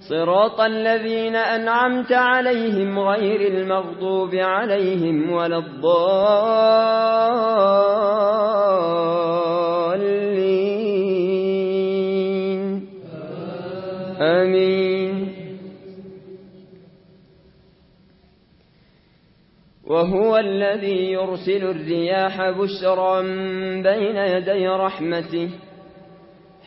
صراط الذين أنعمت عليهم غير المغضوب عليهم ولا الضالين. آمين. وهو الذي يرسل الرياح بشرا بين يدي رحمته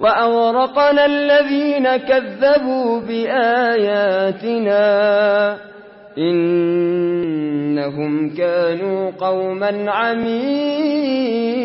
وأورقنا الذين كذبوا بآياتنا إنهم كانوا قوما عمين